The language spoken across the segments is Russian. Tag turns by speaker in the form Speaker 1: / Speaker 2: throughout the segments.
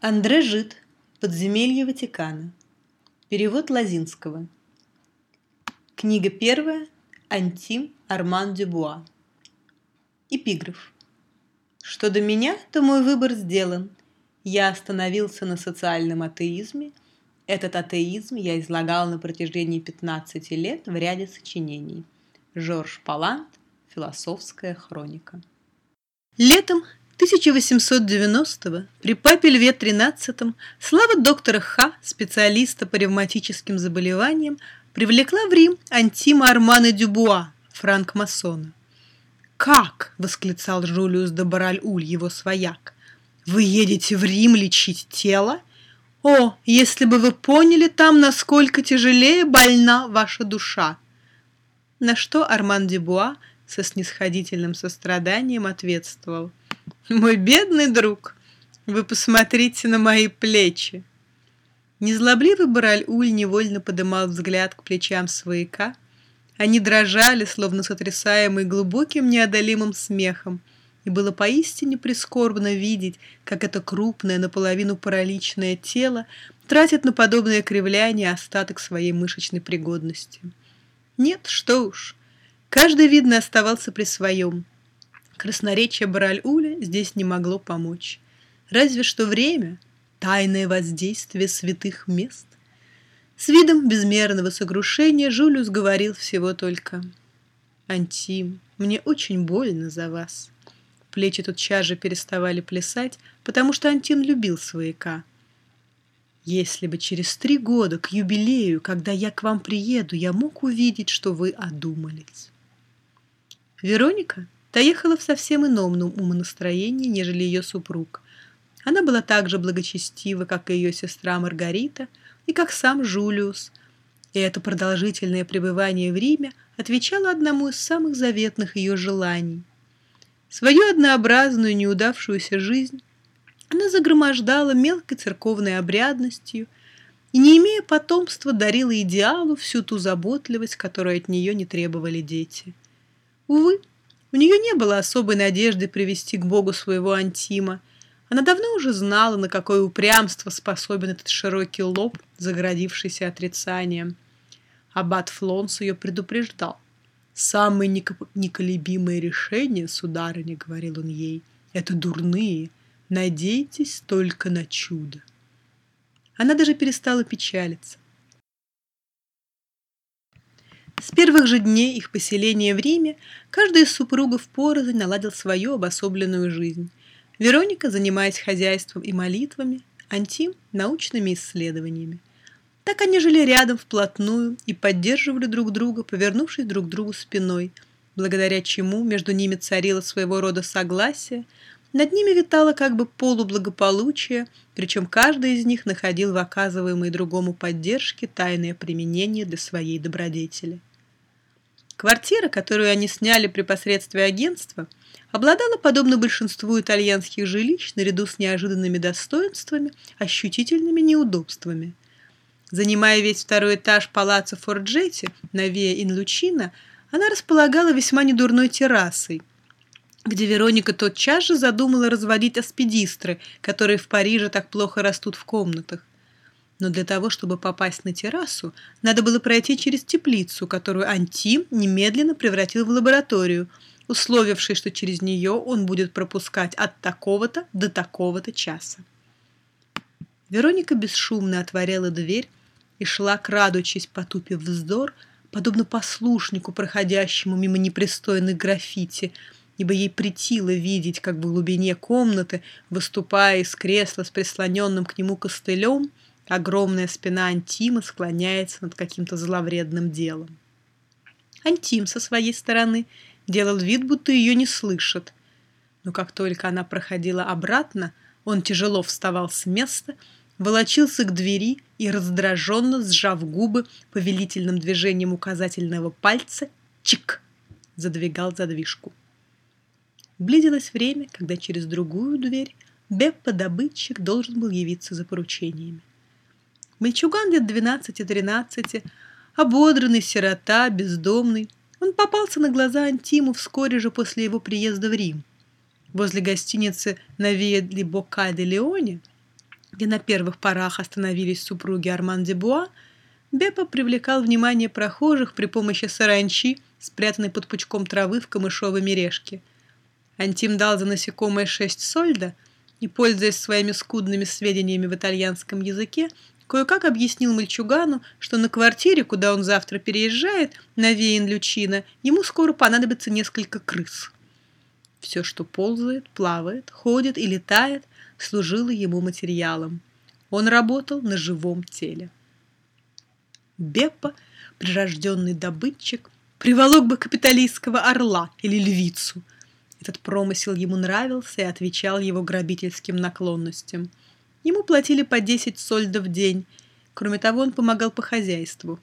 Speaker 1: Андре Жид. Подземелье Ватикана. Перевод Лазинского. Книга первая. Антим Арман Дюбуа. Эпиграф. Что до меня, то мой выбор сделан. Я остановился на социальном атеизме. Этот атеизм я излагал на протяжении 15 лет в ряде сочинений. Жорж Палант. Философская хроника. Летом 1890-го при папе Льве XIII слава доктора Х, специалиста по ревматическим заболеваниям, привлекла в Рим Антима Армана Дюбуа, франк-масона. «Как?» — восклицал Жулиус де Бараль-Уль, его свояк. «Вы едете в Рим лечить тело? О, если бы вы поняли там, насколько тяжелее больна ваша душа!» На что Арман Дюбуа со снисходительным состраданием ответствовал. Мой бедный друг, вы посмотрите на мои плечи. Незлобливый Бараль-Уль невольно подымал взгляд к плечам свояка. Они дрожали, словно сотрясаемые глубоким неодолимым смехом, и было поистине прискорбно видеть, как это крупное, наполовину параличное тело тратит на подобное кривляние остаток своей мышечной пригодности. Нет, что уж, каждый, видно, оставался при своем – Красноречие Бараль-Уля здесь не могло помочь. Разве что время, тайное воздействие святых мест. С видом безмерного сокрушения Жулиус говорил всего только «Антим, мне очень больно за вас». Плечи тотчас же переставали плясать, потому что Антин любил свояка. «Если бы через три года, к юбилею, когда я к вам приеду, я мог увидеть, что вы одумались». Вероника, Та ехала в совсем ином умонастроении, нежели ее супруг. Она была так же благочестива, как и ее сестра Маргарита, и как сам Жулиус. И это продолжительное пребывание в Риме отвечало одному из самых заветных ее желаний. Свою однообразную неудавшуюся жизнь она загромождала мелкой церковной обрядностью и, не имея потомства, дарила идеалу всю ту заботливость, которую от нее не требовали дети. Увы, у нее не было особой надежды привести к Богу своего Антима. Она давно уже знала, на какое упрямство способен этот широкий лоб, загородившийся отрицанием. Аббат Флонс ее предупреждал. «Самые неколебимые решения, сударыня, — говорил он ей, — это дурные. Надейтесь только на чудо». Она даже перестала печалиться. С первых же дней их поселения в Риме каждый из супругов порознь наладил свою обособленную жизнь. Вероника, занимаясь хозяйством и молитвами, Антим – научными исследованиями. Так они жили рядом вплотную и поддерживали друг друга, повернувшись друг к другу спиной, благодаря чему между ними царило своего рода согласие, над ними витало как бы полублагополучие, причем каждый из них находил в оказываемой другому поддержке тайное применение для своей добродетели. Квартира, которую они сняли при посредстве агентства, обладала, подобно большинству итальянских жилищ, наряду с неожиданными достоинствами, ощутительными неудобствами. Занимая весь второй этаж палаца Форджетти на Виа Инлучина, она располагала весьма недурной террасой, где Вероника тотчас же задумала разводить аспидистры, которые в Париже так плохо растут в комнатах но для того, чтобы попасть на террасу, надо было пройти через теплицу, которую Антим немедленно превратил в лабораторию, условившись, что через нее он будет пропускать от такого-то до такого-то часа. Вероника бесшумно отворяла дверь и шла, крадучись, потупив вздор, подобно послушнику, проходящему мимо непристойных граффити, ибо ей притило видеть, как в глубине комнаты, выступая из кресла с прислоненным к нему костылем, Огромная спина Антима склоняется над каким-то зловредным делом. Антим со своей стороны делал вид, будто ее не слышит. Но как только она проходила обратно, он тяжело вставал с места, волочился к двери и, раздраженно сжав губы повелительным движением указательного пальца, чик, задвигал задвижку. Близилось время, когда через другую дверь Беппа-добытчик должен был явиться за поручениями. Мальчуган лет 12-13, ободранный, сирота, бездомный. Он попался на глаза Антиму вскоре же после его приезда в Рим. Возле гостиницы на Виа Бока де Леоне где на первых порах остановились супруги Арман де Буа, Беппа привлекал внимание прохожих при помощи саранчи, спрятанной под пучком травы в камышовой мережке. Антим дал за насекомое шесть сольда и, пользуясь своими скудными сведениями в итальянском языке, кое-как объяснил мальчугану, что на квартире, куда он завтра переезжает, на Вейн-Лючино, ему скоро понадобится несколько крыс. Все, что ползает, плавает, ходит и летает, служило ему материалом. Он работал на живом теле. Беппа, прирожденный добытчик, приволок бы капиталистского орла или львицу. Этот промысел ему нравился и отвечал его грабительским наклонностям. Ему платили по 10 сольдов в день. Кроме того, он помогал по хозяйству.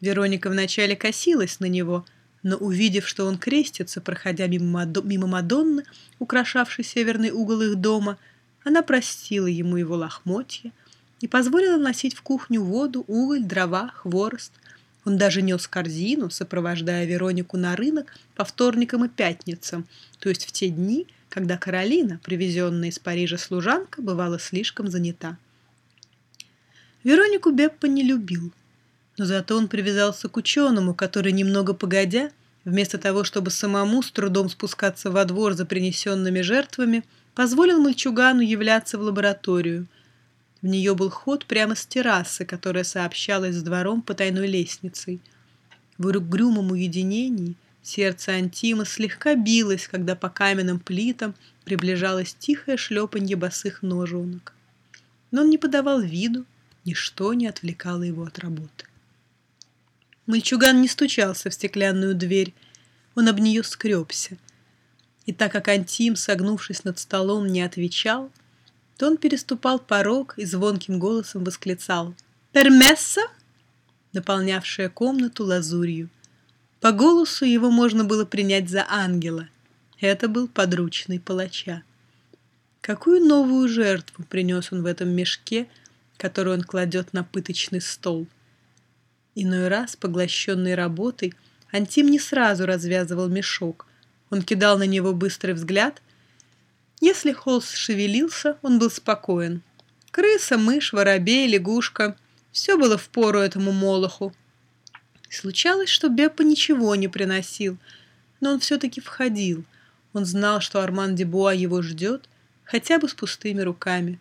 Speaker 1: Вероника вначале косилась на него, но, увидев, что он крестится, проходя мимо, мимо Мадонны, украшавшей северный угол их дома, она простила ему его лохмотья, и позволила носить в кухню воду, уголь, дрова, хворост. Он даже нес корзину, сопровождая Веронику на рынок по вторникам и пятницам, то есть в те дни, когда Каролина, привезенная из Парижа служанка, бывала слишком занята. Веронику Беппа не любил, но зато он привязался к ученому, который, немного погодя, вместо того, чтобы самому с трудом спускаться во двор за принесенными жертвами, позволил мальчугану являться в лабораторию – в нее был ход прямо с террасы, которая сообщалась с двором потайной лестницей. В угрюмом уединении сердце Антима слегка билось, когда по каменным плитам приближалось тихое шлепанье босых ножонок. Но он не подавал виду, ничто не отвлекало его от работы. Мальчуган не стучался в стеклянную дверь, он об нее скребся. И так как Антим, согнувшись над столом, не отвечал, то он переступал порог и звонким голосом восклицал «Пермесса!», наполнявшая комнату лазурью. По голосу его можно было принять за ангела. Это был подручный палача. Какую новую жертву принес он в этом мешке, который он кладет на пыточный стол? Иной раз, поглощенный работой, Антим не сразу развязывал мешок. Он кидал на него быстрый взгляд если Холс шевелился, он был спокоен. Крыса, мышь, воробей, лягушка — все было в пору этому молоху. Случалось, что Беппа ничего не приносил, но он все-таки входил. Он знал, что Арман Дебуа его ждет, хотя бы с пустыми руками.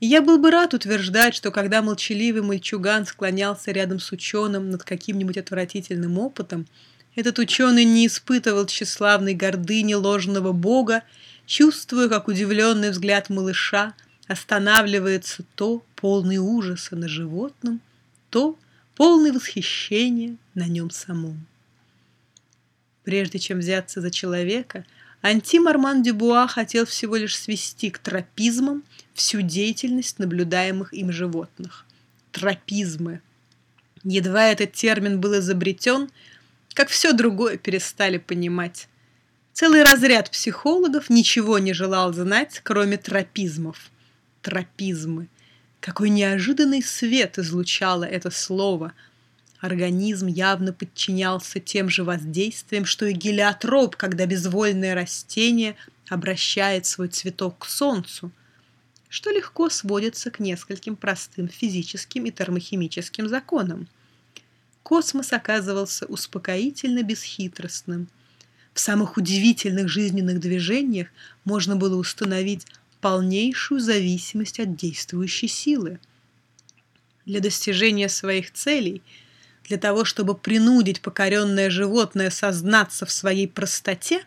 Speaker 1: И я был бы рад утверждать, что когда молчаливый мальчуган склонялся рядом с ученым над каким-нибудь отвратительным опытом, этот ученый не испытывал тщеславной гордыни ложного бога чувствуя, как удивленный взгляд малыша останавливается то полный ужаса на животном, то полный восхищения на нем самом. Прежде чем взяться за человека, Антим Арман Дюбуа хотел всего лишь свести к тропизмам всю деятельность наблюдаемых им животных. Тропизмы. Едва этот термин был изобретен, как все другое перестали понимать. Целый разряд психологов ничего не желал знать, кроме тропизмов. Тропизмы. Какой неожиданный свет излучало это слово. Организм явно подчинялся тем же воздействиям, что и гелиотроп, когда безвольное растение обращает свой цветок к солнцу, что легко сводится к нескольким простым физическим и термохимическим законам. Космос оказывался успокоительно бесхитростным – в самых удивительных жизненных движениях можно было установить полнейшую зависимость от действующей силы. Для достижения своих целей, для того, чтобы принудить покоренное животное сознаться в своей простоте,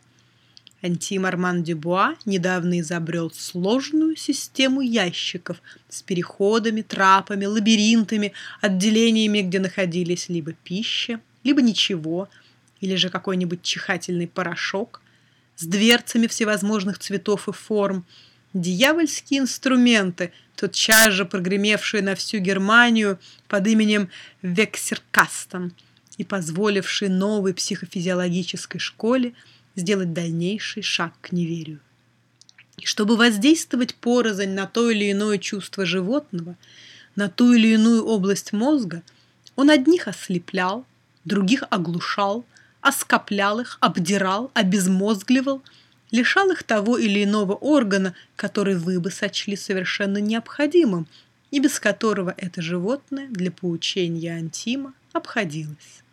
Speaker 1: Антим Арман Дюбуа недавно изобрел сложную систему ящиков с переходами, трапами, лабиринтами, отделениями, где находились либо пища, либо ничего – или же какой-нибудь чихательный порошок с дверцами всевозможных цветов и форм, дьявольские инструменты, тотчас же прогремевшие на всю Германию под именем Вексеркастен и позволившие новой психофизиологической школе сделать дальнейший шаг к неверию. И чтобы воздействовать порознь на то или иное чувство животного, на ту или иную область мозга, он одних ослеплял, других оглушал, оскоплял их, обдирал, обезмозгливал, лишал их того или иного органа, который вы бы сочли совершенно необходимым, и без которого это животное для поучения Антима обходилось.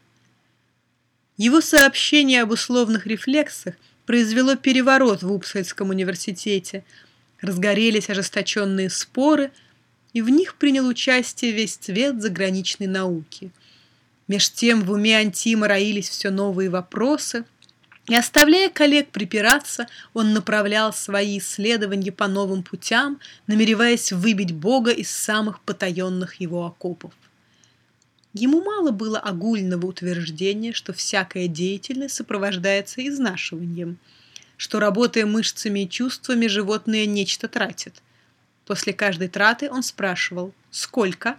Speaker 1: Его сообщение об условных рефлексах произвело переворот в Упсальском университете. Разгорелись ожесточенные споры, и в них принял участие весь цвет заграничной науки. Меж тем в уме Антима роились все новые вопросы, и, оставляя коллег припираться, он направлял свои исследования по новым путям, намереваясь выбить Бога из самых потаенных его окопов. Ему мало было огульного утверждения, что всякая деятельность сопровождается изнашиванием, что, работая мышцами и чувствами, животное нечто тратит. После каждой траты он спрашивал «Сколько?»,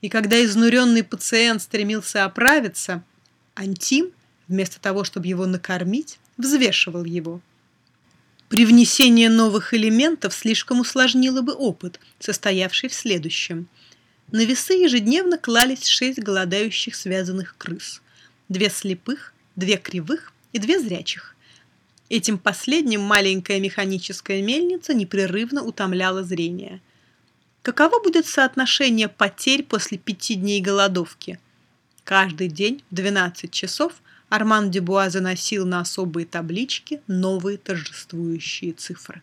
Speaker 1: и когда изнуренный пациент стремился оправиться, Антим, вместо того, чтобы его накормить, взвешивал его. Привнесение новых элементов слишком усложнило бы опыт, состоявший в следующем – на весы ежедневно клались шесть голодающих связанных крыс. Две слепых, две кривых и две зрячих. Этим последним маленькая механическая мельница непрерывно утомляла зрение. Каково будет соотношение потерь после пяти дней голодовки? Каждый день в 12 часов Арман Дебуа заносил на особые таблички новые торжествующие цифры.